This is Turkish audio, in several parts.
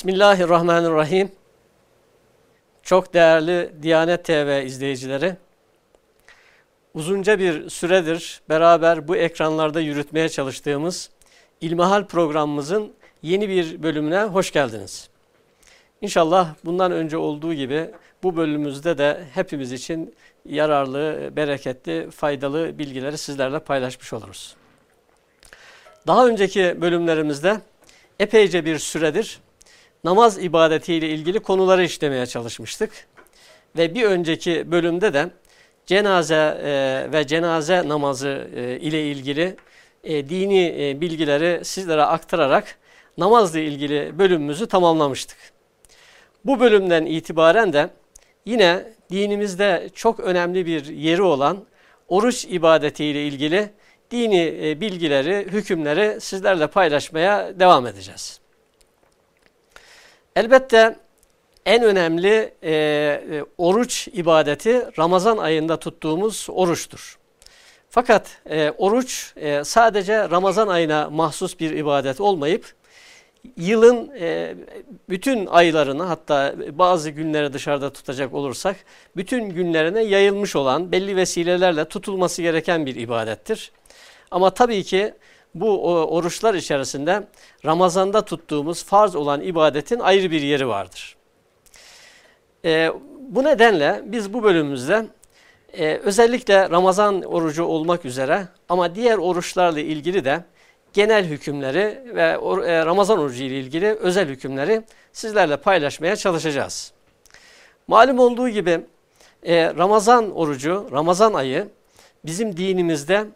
Bismillahirrahmanirrahim. Çok değerli Diyanet TV izleyicileri, uzunca bir süredir beraber bu ekranlarda yürütmeye çalıştığımız İlmihal programımızın yeni bir bölümüne hoş geldiniz. İnşallah bundan önce olduğu gibi bu bölümümüzde de hepimiz için yararlı, bereketli, faydalı bilgileri sizlerle paylaşmış oluruz. Daha önceki bölümlerimizde epeyce bir süredir namaz ibadetiyle ilgili konuları işlemeye çalışmıştık. Ve bir önceki bölümde de cenaze e, ve cenaze namazı e, ile ilgili e, dini bilgileri sizlere aktararak namazla ilgili bölümümüzü tamamlamıştık. Bu bölümden itibaren de yine dinimizde çok önemli bir yeri olan oruç ibadetiyle ilgili dini bilgileri, hükümleri sizlerle paylaşmaya devam edeceğiz. Elbette en önemli e, e, oruç ibadeti Ramazan ayında tuttuğumuz oruçtur. Fakat e, oruç e, sadece Ramazan ayına mahsus bir ibadet olmayıp yılın e, bütün aylarını hatta bazı günleri dışarıda tutacak olursak bütün günlerine yayılmış olan belli vesilelerle tutulması gereken bir ibadettir. Ama tabii ki bu oruçlar içerisinde Ramazan'da tuttuğumuz farz olan ibadetin ayrı bir yeri vardır. E, bu nedenle biz bu bölümümüzde e, özellikle Ramazan orucu olmak üzere ama diğer oruçlarla ilgili de genel hükümleri ve e, Ramazan orucu ile ilgili özel hükümleri sizlerle paylaşmaya çalışacağız. Malum olduğu gibi e, Ramazan orucu, Ramazan ayı bizim dinimizde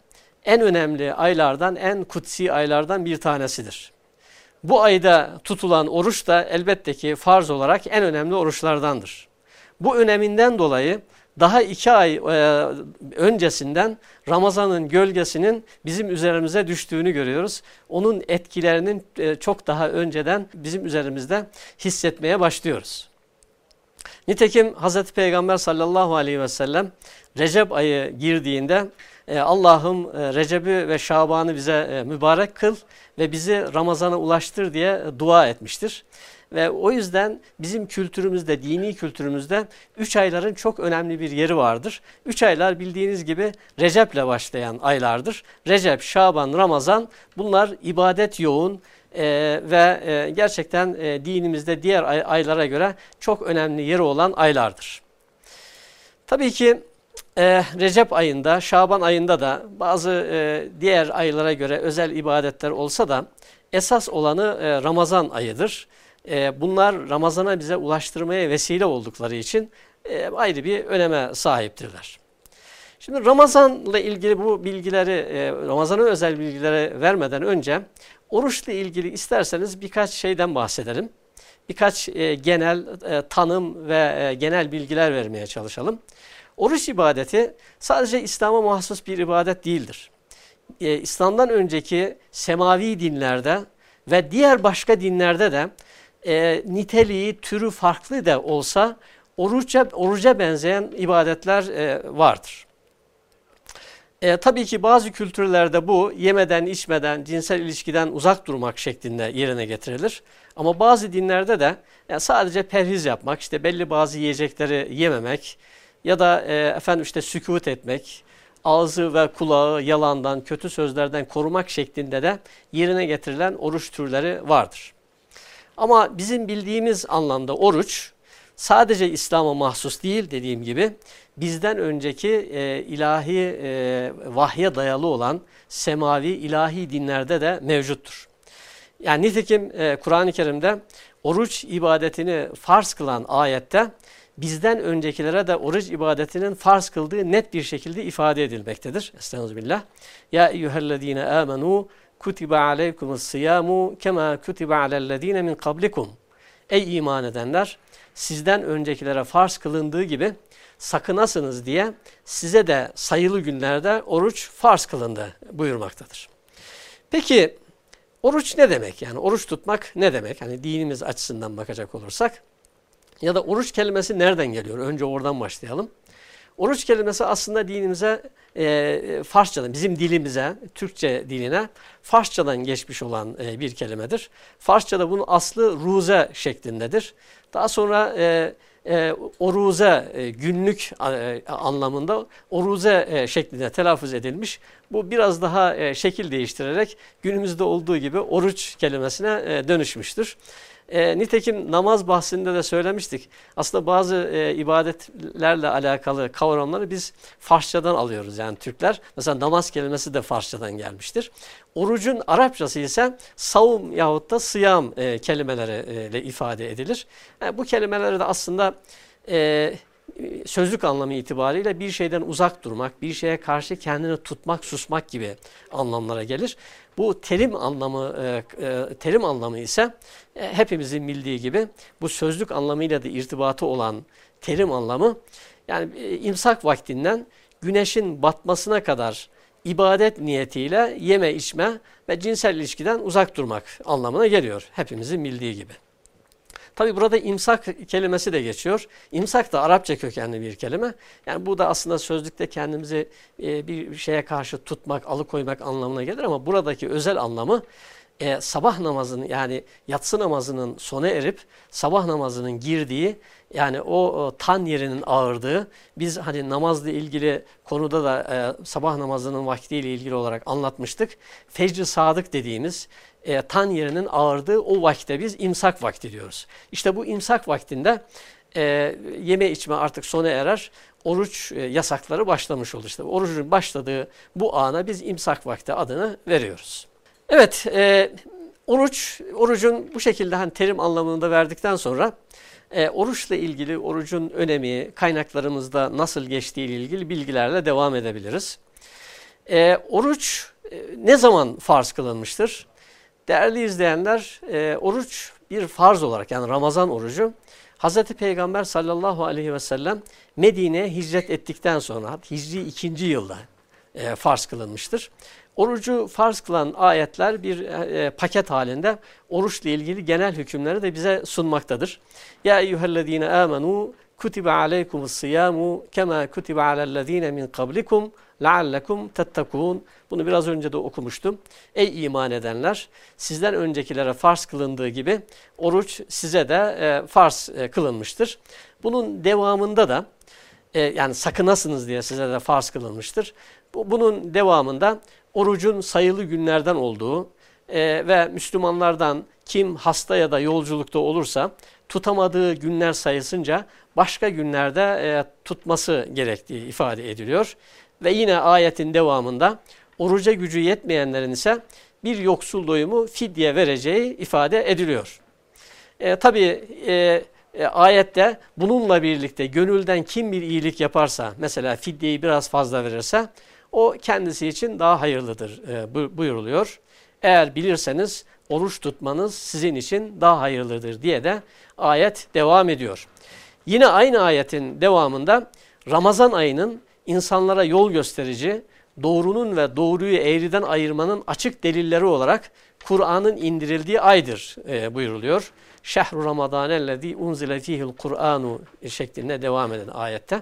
en önemli aylardan, en kutsi aylardan bir tanesidir. Bu ayda tutulan oruç da elbette ki farz olarak en önemli oruçlardandır. Bu öneminden dolayı daha iki ay e, öncesinden Ramazan'ın gölgesinin bizim üzerimize düştüğünü görüyoruz. Onun etkilerinin e, çok daha önceden bizim üzerimizde hissetmeye başlıyoruz. Nitekim Hz. Peygamber sallallahu aleyhi ve sellem Recep ayı girdiğinde Allah'ım e, Recep'i ve Şaban'ı bize e, mübarek kıl ve bizi Ramazan'a ulaştır diye dua etmiştir. Ve o yüzden bizim kültürümüzde, dini kültürümüzde üç ayların çok önemli bir yeri vardır. Üç aylar bildiğiniz gibi Recep'le başlayan aylardır. Recep, Şaban, Ramazan bunlar ibadet yoğun, ee, ve e, gerçekten e, dinimizde diğer ay, aylara göre çok önemli yeri olan aylardır. Tabii ki e, Recep ayında, Şaban ayında da bazı e, diğer aylara göre özel ibadetler olsa da esas olanı e, Ramazan ayıdır. E, bunlar Ramazan'a bize ulaştırmaya vesile oldukları için e, ayrı bir öneme sahiptirler. Şimdi Ramazan'la ilgili bu bilgileri, e, Ramazan'a özel bilgileri vermeden önce oruçla ilgili isterseniz birkaç şeyden bahsedelim. Birkaç e, genel e, tanım ve genel bilgiler vermeye çalışalım. Oruç ibadeti sadece İslam'a mahsus bir ibadet değildir. Ee, İslam'dan önceki semavi dinlerde ve diğer başka dinlerde de e, niteliği, türü farklı da olsa oruca, oruca benzeyen ibadetler e, vardır. E, tabii ki bazı kültürlerde bu yemeden, içmeden, cinsel ilişkiden uzak durmak şeklinde yerine getirilir. Ama bazı dinlerde de yani sadece perhiz yapmak, işte belli bazı yiyecekleri yememek, ya da e, efendim işte sükut etmek, ağzı ve kulağı yalandan, kötü sözlerden korumak şeklinde de yerine getirilen oruç türleri vardır. Ama bizim bildiğimiz anlamda oruç sadece İslam'a mahsus değil dediğim gibi bizden önceki e, ilahi e, vahye dayalı olan semavi ilahi dinlerde de mevcuttur. Yani nitekim e, Kur'an-ı Kerim'de oruç ibadetini farz kılan ayette bizden öncekilere de oruç ibadetinin farz kıldığı net bir şekilde ifade edilmektedir. Estağfirullah. Ya eyyühellezine amenu kutiba aleykumus siyamu kema kutiba alellezine min kablikum. Ey iman edenler sizden öncekilere farz kılındığı gibi sakınasınız diye size de sayılı günlerde oruç farz kılındı buyurmaktadır. Peki oruç ne demek? Yani oruç tutmak ne demek? Hani dinimiz açısından bakacak olursak ya da oruç kelimesi nereden geliyor? Önce oradan başlayalım. Oruç kelimesi aslında dinimize e, Farsçadan, bizim dilimize, Türkçe diline Farsçadan geçmiş olan e, bir kelimedir. Farsçada bunun aslı ruze şeklindedir. Daha sonra e, e, oruze e, günlük e, anlamında oruze e, şeklinde telaffuz edilmiş. Bu biraz daha e, şekil değiştirerek günümüzde olduğu gibi oruç kelimesine e, dönüşmüştür. E, nitekim namaz bahsinde de söylemiştik. Aslında bazı e, ibadetlerle alakalı kavramları biz Farsçadan alıyoruz yani Türkler. Mesela namaz kelimesi de Farsçadan gelmiştir. Orucun Arapçası ise savum yahut da sıyam e, kelimeleriyle ifade edilir. Yani bu kelimeleri de aslında e, sözlük anlamı itibariyle bir şeyden uzak durmak, bir şeye karşı kendini tutmak, susmak gibi anlamlara gelir. Bu terim anlamı e, e, terim anlamı ise e, hepimizin bildiği gibi bu sözlük anlamıyla da irtibatı olan terim anlamı yani imsak vaktinden güneşin batmasına kadar ibadet niyetiyle yeme içme ve cinsel ilişkiden uzak durmak anlamına geliyor. Hepimizin bildiği gibi. Tabi burada imsak kelimesi de geçiyor. İmsak da Arapça kökenli bir kelime. Yani bu da aslında sözlükte kendimizi e, bir şeye karşı tutmak, alıkoymak anlamına gelir ama buradaki özel anlamı e, sabah namazının yani yatsı namazının sona erip sabah namazının girdiği yani o, o tan yerinin ağırdığı biz hani namazla ilgili konuda da e, sabah namazının vaktiyle ilgili olarak anlatmıştık. Fecr sadık dediğimiz e, tan yerinin ağırdığı o vakte biz imsak vakti diyoruz. İşte bu imsak vaktinde e, yeme içme artık sona erer. Oruç e, yasakları başlamış olur. İşte orucun başladığı bu ana biz imsak vakti adını veriyoruz. Evet, e, oruç, orucun bu şekilde hani terim anlamında verdikten sonra e, oruçla ilgili orucun önemi, kaynaklarımızda nasıl geçtiği ile ilgili bilgilerle devam edebiliriz. E, oruç e, ne zaman farz kılınmıştır? Değerli izleyenler, e, oruç bir farz olarak yani Ramazan orucu Hz. Peygamber sallallahu aleyhi ve sellem Medine'ye hicret ettikten sonra Hicri ikinci yılda e, farz kılınmıştır. Orucu farz kılan ayetler bir e, paket halinde oruçla ilgili genel hükümleri de bize sunmaktadır. Ya eyyühellezine amenu kutibe aleykumus siyamu kema kutibe alellezine min kablikum leallekum tettekun. Bunu biraz önce de okumuştum. Ey iman edenler sizden öncekilere farz kılındığı gibi oruç size de e, farz e, kılınmıştır. Bunun devamında da e, yani sakınasınız diye size de farz kılınmıştır. Bu, bunun devamında orucun sayılı günlerden olduğu e, ve Müslümanlardan kim hasta ya da yolculukta olursa tutamadığı günler sayısınca başka günlerde e, tutması gerektiği ifade ediliyor. Ve yine ayetin devamında oruca gücü yetmeyenlerin ise bir yoksul doyumu fidye vereceği ifade ediliyor. E, Tabi e, e, ayette bununla birlikte gönülden kim bir iyilik yaparsa mesela fidyeyi biraz fazla verirse o kendisi için daha hayırlıdır e, buyuruluyor. Eğer bilirseniz oruç tutmanız sizin için daha hayırlıdır diye de ayet devam ediyor. Yine aynı ayetin devamında Ramazan ayının insanlara yol gösterici, doğrunun ve doğruyu eğriden ayırmanın açık delilleri olarak Kur'an'ın indirildiği aydır e, buyuruluyor. Şehru Ramadanellezî unzile fîhil Kur'anu şeklinde devam eden ayette.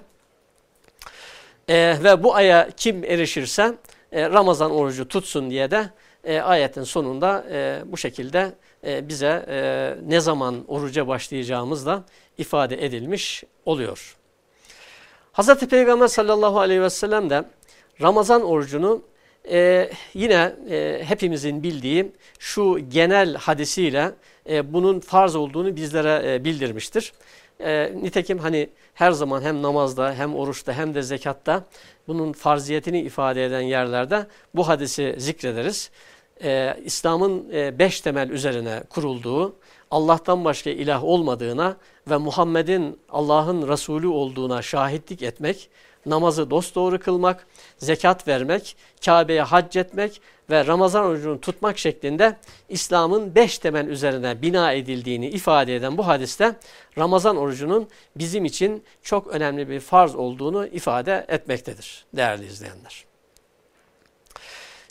E, ve bu aya kim erişirse e, Ramazan orucu tutsun diye de e, ayetin sonunda e, bu şekilde bize e, ne zaman oruca başlayacağımız da ifade edilmiş oluyor. Hz. Peygamber sallallahu aleyhi ve sellem de Ramazan orucunu e, yine e, hepimizin bildiği şu genel hadisiyle e, bunun farz olduğunu bizlere e, bildirmiştir. E, nitekim hani her zaman hem namazda hem oruçta hem de zekatta bunun farziyetini ifade eden yerlerde bu hadisi zikrederiz. E, İslam'ın e, beş temel üzerine kurulduğu, Allah'tan başka ilah olmadığına ve Muhammed'in Allah'ın Resulü olduğuna şahitlik etmek, namazı dosdoğru kılmak, zekat vermek, Kabe'ye hac etmek ve Ramazan orucunu tutmak şeklinde İslam'ın beş temel üzerine bina edildiğini ifade eden bu hadiste Ramazan orucunun bizim için çok önemli bir farz olduğunu ifade etmektedir değerli izleyenler.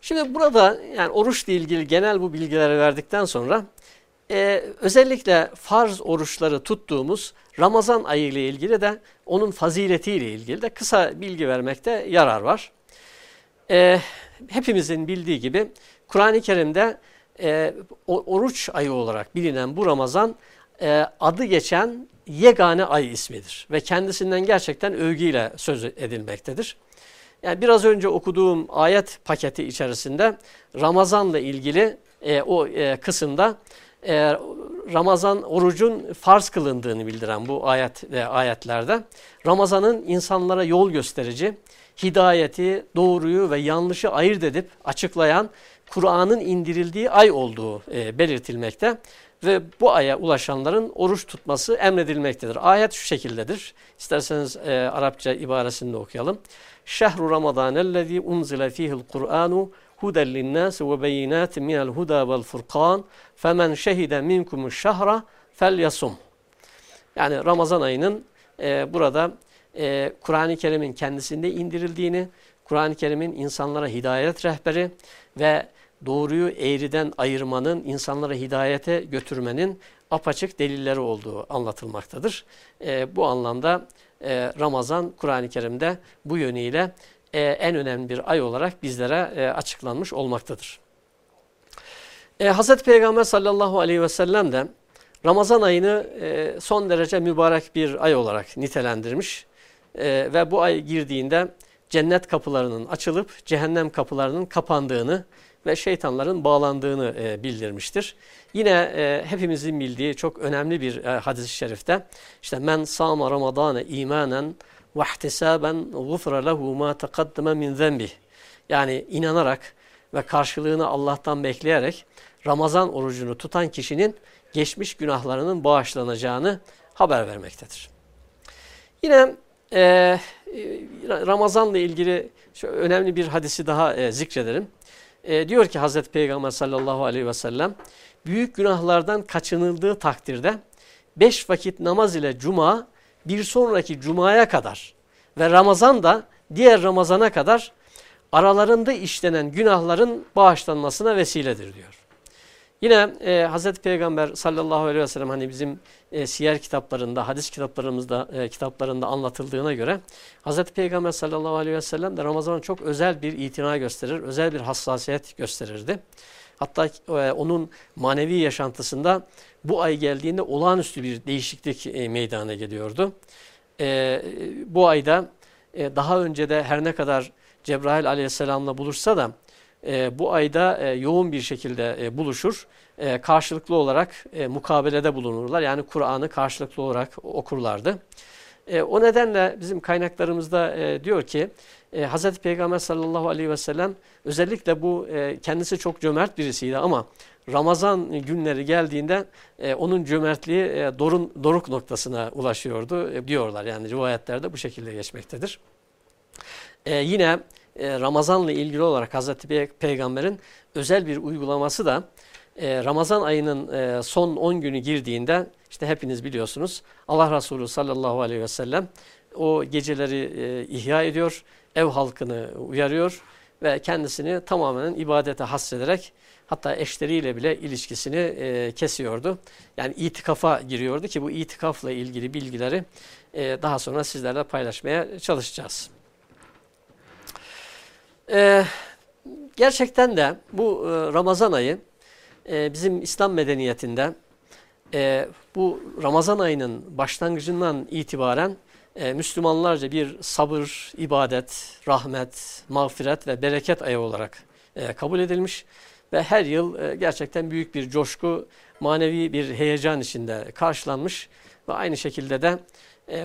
Şimdi burada yani oruçla ilgili genel bu bilgileri verdikten sonra e, özellikle farz oruçları tuttuğumuz Ramazan ayı ile ilgili de onun faziletiyle ilgili de kısa bilgi vermekte yarar var. E, hepimizin bildiği gibi Kur'an-ı Kerim'de e, oruç ayı olarak bilinen bu Ramazan e, adı geçen yegane ay ismidir ve kendisinden gerçekten övgüyle söz edilmektedir. Yani biraz önce okuduğum ayet paketi içerisinde Ramazan'la ilgili e, o e, kısımda e, Ramazan orucun farz kılındığını bildiren bu ayet ve ayetlerde Ramazan'ın insanlara yol gösterici, hidayeti, doğruyu ve yanlışı ayırt edip açıklayan Kur'an'ın indirildiği ay olduğu e, belirtilmekte ve bu aya ulaşanların oruç tutması emredilmektedir. Ayet şu şekildedir. İsterseniz e, Arapça ibaresini de okuyalım. Şehru Ramazanellezî unzile fîhil Kur'anu huden linnâs ve beyinâtin minel huda vel furkan femen şehide minkumuş şahra fel yasum. Yani Ramazan ayının e, burada e, Kur'an-ı Kerim'in kendisinde indirildiğini, Kur'an-ı Kerim'in insanlara hidayet rehberi ve doğruyu eğriden ayırmanın, insanlara hidayete götürmenin apaçık delilleri olduğu anlatılmaktadır. E, bu anlamda e, Ramazan Kur'an-ı Kerim'de bu yönüyle e, en önemli bir ay olarak bizlere e, açıklanmış olmaktadır. E, Hz. Peygamber sallallahu aleyhi ve sellem de Ramazan ayını e, son derece mübarek bir ay olarak nitelendirmiş e, ve bu ay girdiğinde cennet kapılarının açılıp cehennem kapılarının kapandığını ve şeytanların bağlandığını e, bildirmiştir. Yine e, hepimizin bildiği çok önemli bir e, hadis-i şerifte işte men sama ramadane imanen ve ihtisaben gufra lehu ma taqaddama min zenbih. Yani inanarak ve karşılığını Allah'tan bekleyerek Ramazan orucunu tutan kişinin geçmiş günahlarının bağışlanacağını haber vermektedir. Yine e, Ramazanla ilgili önemli bir hadisi daha e, zikrederim. E, diyor ki Hazreti Peygamber sallallahu aleyhi ve sellem büyük günahlardan kaçınıldığı takdirde beş vakit namaz ile cuma bir sonraki cumaya kadar ve Ramazan da diğer Ramazana kadar aralarında işlenen günahların bağışlanmasına vesiledir diyor. Yine e, Hazreti Peygamber sallallahu aleyhi ve sellem hani bizim e, siyer kitaplarında, hadis kitaplarımızda e, kitaplarında anlatıldığına göre Hazreti Peygamber sallallahu aleyhi ve sellem de Ramazan'a çok özel bir itina gösterir, özel bir hassasiyet gösterirdi. Hatta e, onun manevi yaşantısında bu ay geldiğinde olağanüstü bir değişiklik e, meydana geliyordu. E, bu ayda e, daha önce de her ne kadar Cebrail aleyhisselamla buluşsa da e, bu ayda e, yoğun bir şekilde e, buluşur. E, karşılıklı olarak e, mukabelede bulunurlar. Yani Kur'an'ı karşılıklı olarak okurlardı. E, o nedenle bizim kaynaklarımızda e, diyor ki e, Hz. Peygamber sallallahu aleyhi ve sellem özellikle bu e, kendisi çok cömert birisiydi ama Ramazan günleri geldiğinde e, onun cömertliği e, dorun, doruk noktasına ulaşıyordu e, diyorlar. Yani rivayetlerde bu şekilde geçmektedir. E, yine e, Ramazan'la ilgili olarak Hazreti Peygamber'in özel bir uygulaması da e, Ramazan ayının e, son 10 günü girdiğinde işte hepiniz biliyorsunuz Allah Resulü sallallahu aleyhi ve sellem o geceleri e, ihya ediyor, ev halkını uyarıyor ve kendisini tamamen ibadete hasrederek hatta eşleriyle bile ilişkisini e, kesiyordu. Yani itikafa giriyordu ki bu itikafla ilgili bilgileri e, daha sonra sizlerle paylaşmaya çalışacağız. Ee, gerçekten de bu e, Ramazan ayı e, bizim İslam medeniyetinde e, bu Ramazan ayının başlangıcından itibaren Müslümanlarca bir sabır, ibadet, rahmet, mağfiret ve bereket ayı olarak kabul edilmiş ve her yıl gerçekten büyük bir coşku, manevi bir heyecan içinde karşılanmış ve aynı şekilde de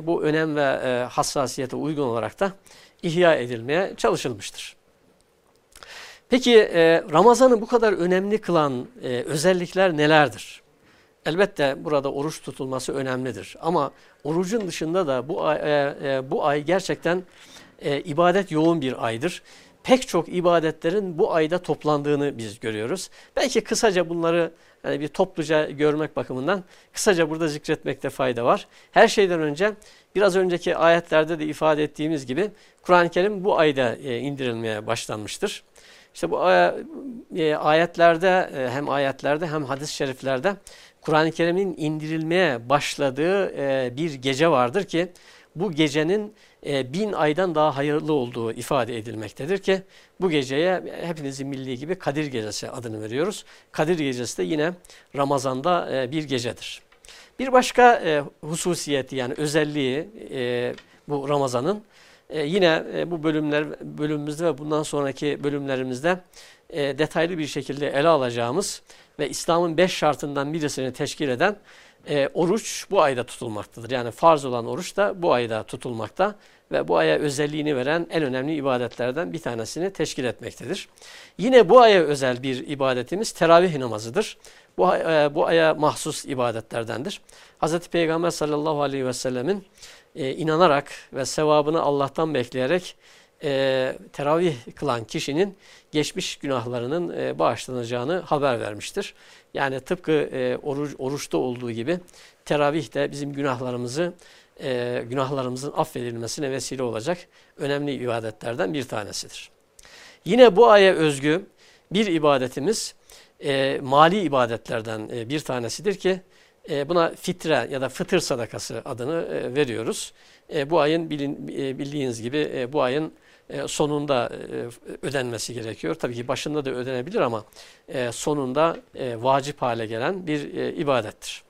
bu önem ve hassasiyete uygun olarak da ihya edilmeye çalışılmıştır. Peki e, Ramazan'ı bu kadar önemli kılan e, özellikler nelerdir? Elbette burada oruç tutulması önemlidir. Ama orucun dışında da bu ay, e, e, bu ay gerçekten e, ibadet yoğun bir aydır. Pek çok ibadetlerin bu ayda toplandığını biz görüyoruz. Belki kısaca bunları yani bir topluca görmek bakımından kısaca burada zikretmekte fayda var. Her şeyden önce biraz önceki ayetlerde de ifade ettiğimiz gibi Kur'an-ı Kerim bu ayda e, indirilmeye başlanmıştır. İşte bu e, ayetlerde e, hem ayetlerde hem hadis-i şeriflerde Kur'an-ı Kerim'in indirilmeye başladığı e, bir gece vardır ki bu gecenin e, bin aydan daha hayırlı olduğu ifade edilmektedir ki bu geceye hepinizin bildiği gibi Kadir Gecesi adını veriyoruz. Kadir Gecesi de yine Ramazan'da e, bir gecedir. Bir başka e, hususiyeti yani özelliği e, bu Ramazan'ın e, yine e, bu bölümler bölümümüzde ve bundan sonraki bölümlerimizde e, detaylı bir şekilde ele alacağımız ve İslam'ın beş şartından birisini teşkil eden e, oruç bu ayda tutulmaktadır. Yani farz olan oruç da bu ayda tutulmakta ve bu aya özelliğini veren en önemli ibadetlerden bir tanesini teşkil etmektedir. Yine bu aya özel bir ibadetimiz teravih namazıdır. Bu, e, bu aya mahsus ibadetlerdendir. Hz. Peygamber sallallahu aleyhi ve sellemin e, inanarak ve sevabını Allah'tan bekleyerek e, teravih kılan kişinin geçmiş günahlarının e, bağışlanacağını haber vermiştir. Yani tıpkı e, oruç, oruçta olduğu gibi teravih de bizim günahlarımızı e, günahlarımızın affedilmesine vesile olacak önemli ibadetlerden bir tanesidir. Yine bu aya özgü bir ibadetimiz e, mali ibadetlerden e, bir tanesidir ki e, buna fitre ya da fıtır sadakası adını e, veriyoruz. E, bu ayın bilin, e, bildiğiniz gibi e, bu ayın e, sonunda e, ödenmesi gerekiyor. Tabii ki başında da ödenebilir ama e, sonunda e, vacip hale gelen bir e, ibadettir.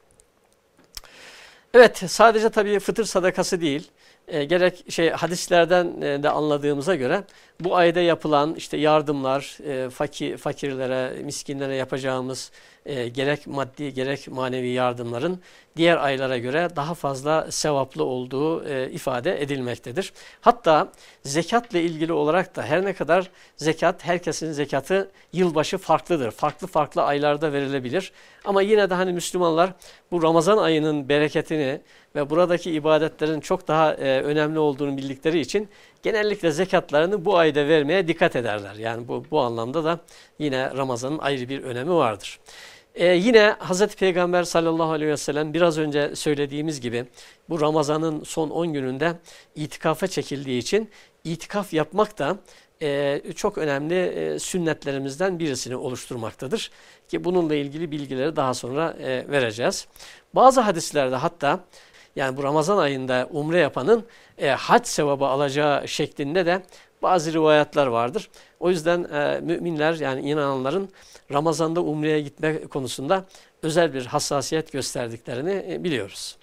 Evet sadece tabii fıtır sadakası değil. E, gerek şey hadislerden e, de anladığımıza göre bu ayda yapılan işte yardımlar e, fakir fakirlere, miskinlere yapacağımız e, gerek maddi gerek manevi yardımların diğer aylara göre daha fazla sevaplı olduğu e, ifade edilmektedir. Hatta zekatla ilgili olarak da her ne kadar zekat herkesin zekatı yılbaşı farklıdır. Farklı farklı aylarda verilebilir. Ama yine de hani Müslümanlar bu Ramazan ayının bereketini ve buradaki ibadetlerin çok daha e, önemli olduğunu bildikleri için genellikle zekatlarını bu ayda vermeye dikkat ederler. Yani bu, bu anlamda da yine Ramazan'ın ayrı bir önemi vardır. Ee, yine Hz. Peygamber sallallahu aleyhi ve sellem biraz önce söylediğimiz gibi bu Ramazan'ın son 10 gününde itikafa çekildiği için itikaf yapmak da e, çok önemli e, sünnetlerimizden birisini oluşturmaktadır. Ki bununla ilgili bilgileri daha sonra e, vereceğiz. Bazı hadislerde hatta yani bu Ramazan ayında umre yapanın e, hac sevabı alacağı şeklinde de bazı rivayetler vardır. O yüzden e, müminler yani inananların Ramazan'da umreye gitme konusunda özel bir hassasiyet gösterdiklerini e, biliyoruz.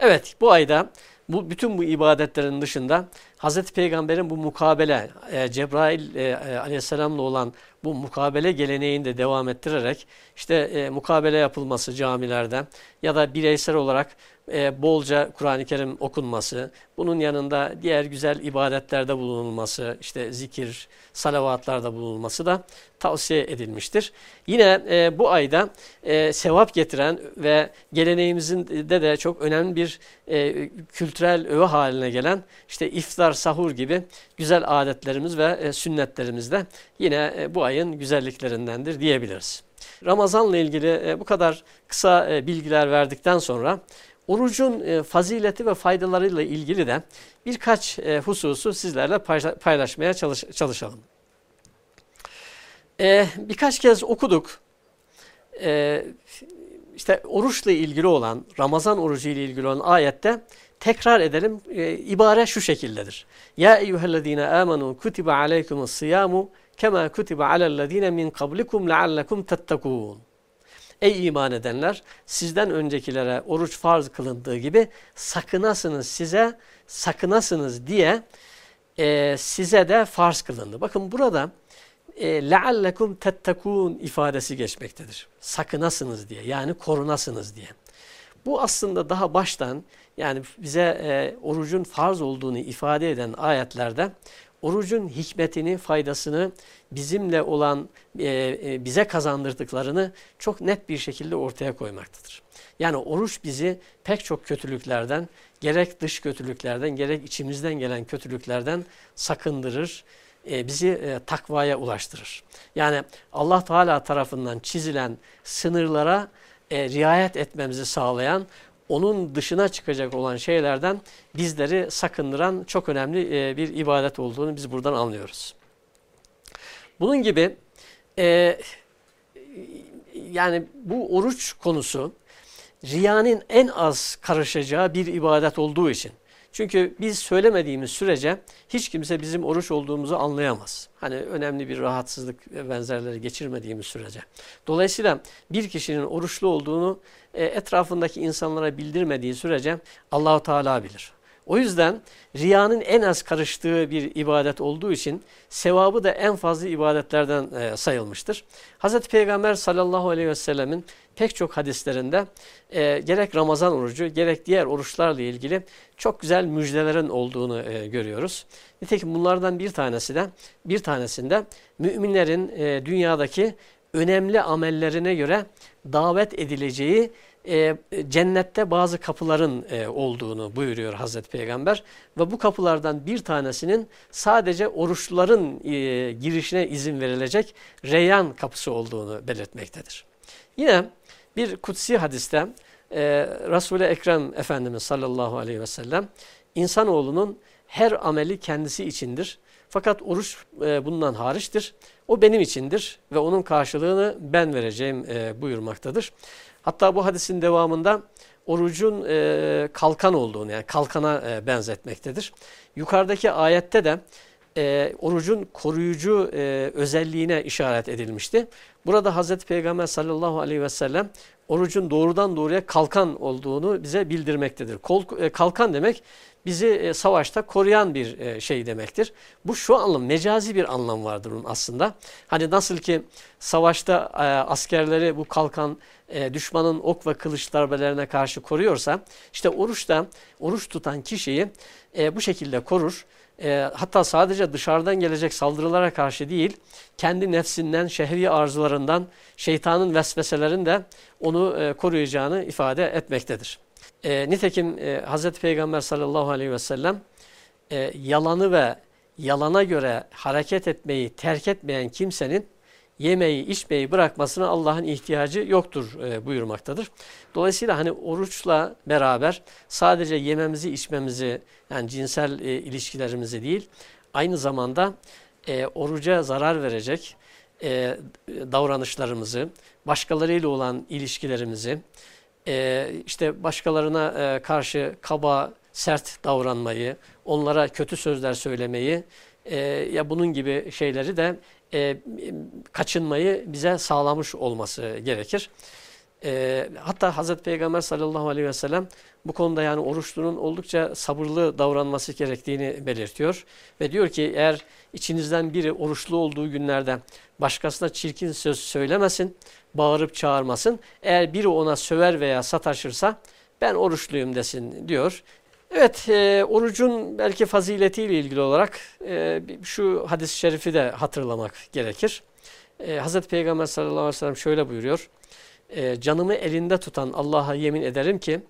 Evet bu ayda bu bütün bu ibadetlerin dışında Hazreti Peygamber'in bu mukabele e, Cebrail e, e, aleyhisselamla olan bu mukabele geleneğini de devam ettirerek işte e, mukabele yapılması camilerde ya da bireysel olarak e, bolca Kur'an-ı Kerim okunması, bunun yanında diğer güzel ibadetlerde bulunulması, işte zikir, salavatlarda bulunulması da tavsiye edilmiştir. Yine e, bu ayda e, sevap getiren ve geleneğimizin de de çok önemli bir e, kültürel öve haline gelen işte iftar, sahur gibi güzel adetlerimiz ve e, sünnetlerimiz de yine e, bu ayın güzelliklerindendir diyebiliriz. Ramazanla ilgili e, bu kadar kısa e, bilgiler verdikten sonra Orucun e, fazileti ve faydalarıyla ilgili de birkaç hususu sizlerle paylaşmaya çalış çalışalım. Birkaç kez okuduk. İşte oruçla ilgili olan, Ramazan orucu ile ilgili olan ayette tekrar edelim. E, ibare şu şekildedir. Ya eyyühellezine amenu kutibe aleykumus siyamu kema kutibe alellezine min kablikum leallekum tettekûn. Ey iman edenler sizden öncekilere oruç farz kılındığı gibi sakınasınız size sakınasınız diye e, size de farz kılındı. Bakın burada e, leallekum tettekun ifadesi geçmektedir. Sakınasınız diye yani korunasınız diye. Bu aslında daha baştan yani bize e, orucun farz olduğunu ifade eden ayetlerde orucun hikmetini, faydasını, bizimle olan, e, e, bize kazandırdıklarını çok net bir şekilde ortaya koymaktadır. Yani oruç bizi pek çok kötülüklerden, gerek dış kötülüklerden, gerek içimizden gelen kötülüklerden sakındırır, e, bizi e, takvaya ulaştırır. Yani Allah Teala tarafından çizilen sınırlara e, riayet etmemizi sağlayan, onun dışına çıkacak olan şeylerden bizleri sakındıran çok önemli e, bir ibadet olduğunu biz buradan anlıyoruz. Bunun gibi e, yani bu oruç konusu riyanın en az karışacağı bir ibadet olduğu için. Çünkü biz söylemediğimiz sürece hiç kimse bizim oruç olduğumuzu anlayamaz. Hani önemli bir rahatsızlık benzerleri geçirmediğimiz sürece. Dolayısıyla bir kişinin oruçlu olduğunu e, etrafındaki insanlara bildirmediği sürece Allahu Teala bilir. O yüzden riyanın en az karıştığı bir ibadet olduğu için sevabı da en fazla ibadetlerden e, sayılmıştır. Hz. Peygamber sallallahu aleyhi ve sellemin pek çok hadislerinde e, gerek Ramazan orucu gerek diğer oruçlarla ilgili çok güzel müjdelerin olduğunu e, görüyoruz. Nitekim bunlardan bir tanesi de bir tanesinde müminlerin e, dünyadaki önemli amellerine göre davet edileceği e, cennette bazı kapıların e, olduğunu buyuruyor Hazreti Peygamber. Ve bu kapılardan bir tanesinin sadece oruçluların e, girişine izin verilecek Reyyan kapısı olduğunu belirtmektedir. Yine bir kutsi hadiste e, Resul-i Ekrem Efendimiz sallallahu aleyhi ve sellem insanoğlunun her ameli kendisi içindir. Fakat oruç e, bundan hariçtir. O benim içindir ve onun karşılığını ben vereceğim e, buyurmaktadır. Hatta bu hadisin devamında orucun e, kalkan olduğunu yani kalkana e, benzetmektedir. Yukarıdaki ayette de e, orucun koruyucu e, özelliğine işaret edilmişti. Burada Hazreti Peygamber sallallahu aleyhi ve sellem orucun doğrudan doğruya kalkan olduğunu bize bildirmektedir. Kol, e, kalkan demek bizi e, savaşta koruyan bir e, şey demektir. Bu şu anlam, mecazi bir anlam vardır bunun aslında. Hani nasıl ki savaşta e, askerleri bu kalkan düşmanın ok ve kılıç darbelerine karşı koruyorsa, işte oruçta oruç tutan kişiyi bu şekilde korur. Hatta sadece dışarıdan gelecek saldırılara karşı değil, kendi nefsinden, şehri arzularından, şeytanın vesveselerin de onu koruyacağını ifade etmektedir. E, nitekim e, Hz. Peygamber sallallahu aleyhi ve sellem e, yalanı ve yalana göre hareket etmeyi terk etmeyen kimsenin yemeği içmeyi bırakmasına Allah'ın ihtiyacı yoktur e, buyurmaktadır. Dolayısıyla hani oruçla beraber sadece yememizi içmemizi yani cinsel e, ilişkilerimizi değil aynı zamanda e, oruca zarar verecek e, davranışlarımızı, başkalarıyla olan ilişkilerimizi, e, işte başkalarına e, karşı kaba, sert davranmayı, onlara kötü sözler söylemeyi e, ya bunun gibi şeyleri de e, kaçınmayı bize sağlamış olması gerekir. E, hatta Hazreti Peygamber sallallahu aleyhi ve sellem bu konuda yani oruçlunun oldukça sabırlı davranması gerektiğini belirtiyor. Ve diyor ki eğer içinizden biri oruçlu olduğu günlerde başkasına çirkin söz söylemesin, bağırıp çağırmasın. Eğer biri ona söver veya sataşırsa ben oruçluyum desin diyor. Evet, e, orucun belki faziletiyle ilgili olarak e, şu hadis-i şerifi de hatırlamak gerekir. E, Hazreti Peygamber sallallahu aleyhi ve sellem şöyle buyuruyor. E, canımı elinde tutan Allah'a yemin ederim ki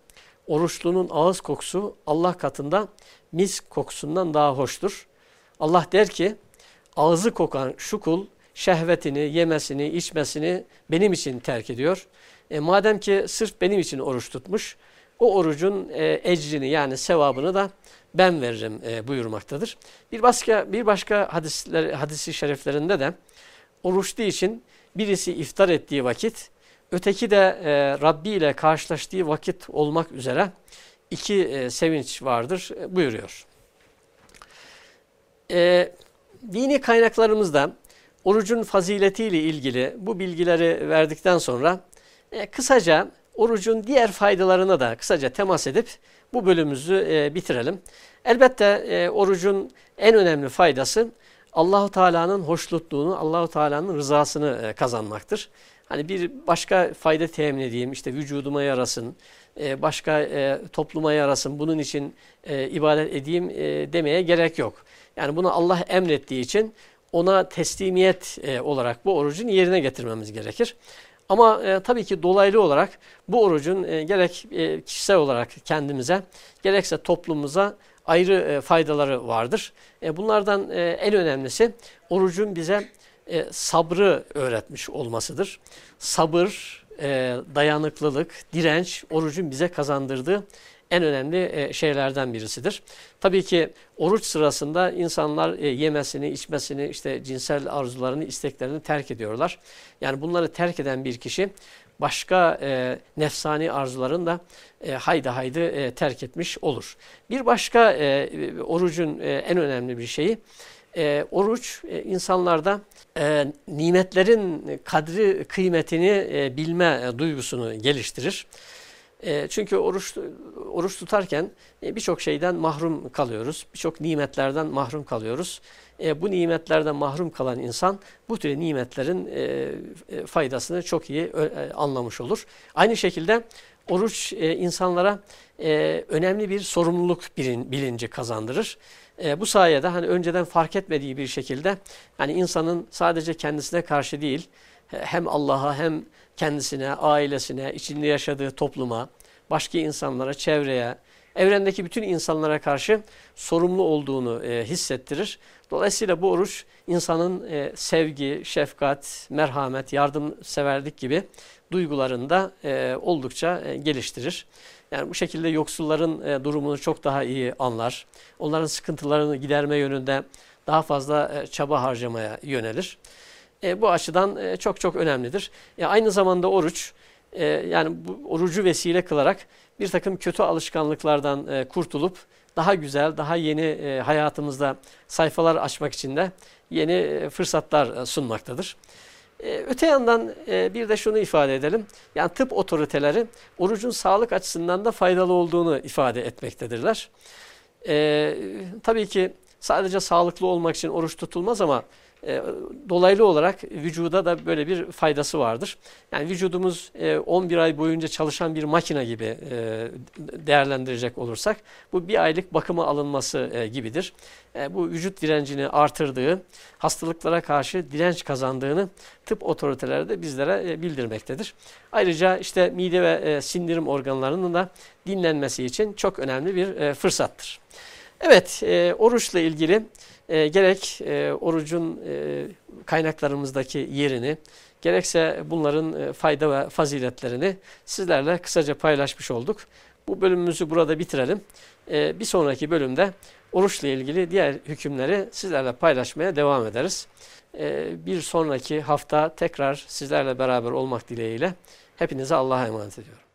oruçlunun ağız kokusu Allah katında mis kokusundan daha hoştur. Allah der ki ağzı kokan şu kul şehvetini, yemesini, içmesini benim için terk ediyor. E, madem ki sırf benim için oruç tutmuş, o orucun e, ecrini yani sevabını da ben veririm e, buyurmaktadır. Bir başka bir başka hadisler hadisi şeriflerinde de oruçlu için birisi iftar ettiği vakit öteki de e, Rabbi ile karşılaştığı vakit olmak üzere iki e, sevinç vardır e, buyuruyor. E, dini kaynaklarımızda orucun faziletiyle ilgili bu bilgileri verdikten sonra e, kısaca orucun diğer faydalarına da kısaca temas edip bu bölümümüzü e, bitirelim. Elbette e, orucun en önemli faydası Allahu Teala'nın hoşnutluğunu, Allahu Teala'nın rızasını e, kazanmaktır. Hani bir başka fayda temin edeyim, işte vücuduma yarasın, e, başka e, topluma yarasın, bunun için e, ibadet edeyim e, demeye gerek yok. Yani bunu Allah emrettiği için ona teslimiyet e, olarak bu orucun yerine getirmemiz gerekir. Ama e, tabii ki dolaylı olarak bu orucun e, gerek e, kişisel olarak kendimize gerekse toplumumuza ayrı e, faydaları vardır. E, bunlardan e, en önemlisi orucun bize e, sabrı öğretmiş olmasıdır. Sabır, e, dayanıklılık, direnç orucun bize kazandırdığı en önemli şeylerden birisidir. Tabii ki oruç sırasında insanlar yemesini, içmesini, işte cinsel arzularını, isteklerini terk ediyorlar. Yani bunları terk eden bir kişi başka e, nefsani arzuların da e, haydi haydi e, terk etmiş olur. Bir başka e, orucun e, en önemli bir şeyi, e, oruç e, insanlarda e, nimetlerin kadri kıymetini e, bilme e, duygusunu geliştirir. E, çünkü oruç oruç tutarken e, birçok şeyden mahrum kalıyoruz. Birçok nimetlerden mahrum kalıyoruz. E, bu nimetlerden mahrum kalan insan bu tür nimetlerin e, e, faydasını çok iyi e, anlamış olur. Aynı şekilde oruç e, insanlara e, önemli bir sorumluluk bilin, bilinci kazandırır. E, bu sayede hani önceden fark etmediği bir şekilde hani insanın sadece kendisine karşı değil hem Allah'a hem kendisine, ailesine, içinde yaşadığı topluma, başka insanlara, çevreye, evrendeki bütün insanlara karşı sorumlu olduğunu e, hissettirir. Dolayısıyla bu oruç insanın e, sevgi, şefkat, merhamet, yardımseverlik gibi duygularında e, oldukça e, geliştirir. Yani bu şekilde yoksulların e, durumunu çok daha iyi anlar. Onların sıkıntılarını giderme yönünde daha fazla e, çaba harcamaya yönelir. E, bu açıdan e, çok çok önemlidir. E, aynı zamanda oruç, e, yani bu orucu vesile kılarak bir takım kötü alışkanlıklardan e, kurtulup daha güzel, daha yeni e, hayatımızda sayfalar açmak için de yeni e, fırsatlar e, sunmaktadır. E, öte yandan e, bir de şunu ifade edelim. Yani tıp otoriteleri orucun sağlık açısından da faydalı olduğunu ifade etmektedirler. E, tabii ki sadece sağlıklı olmak için oruç tutulmaz ama e, dolaylı olarak vücuda da böyle bir faydası vardır. Yani vücudumuz e, 11 ay boyunca çalışan bir makine gibi e, değerlendirecek olursak bu bir aylık bakıma alınması e, gibidir. E, bu vücut direncini artırdığı, hastalıklara karşı direnç kazandığını tıp otoriteleri de bizlere e, bildirmektedir. Ayrıca işte mide ve e, sindirim organlarının da dinlenmesi için çok önemli bir e, fırsattır. Evet, e, oruçla ilgili e, gerek e, orucun e, kaynaklarımızdaki yerini, gerekse bunların e, fayda ve faziletlerini sizlerle kısaca paylaşmış olduk. Bu bölümümüzü burada bitirelim. E, bir sonraki bölümde oruçla ilgili diğer hükümleri sizlerle paylaşmaya devam ederiz. E, bir sonraki hafta tekrar sizlerle beraber olmak dileğiyle hepinize Allah'a emanet ediyorum.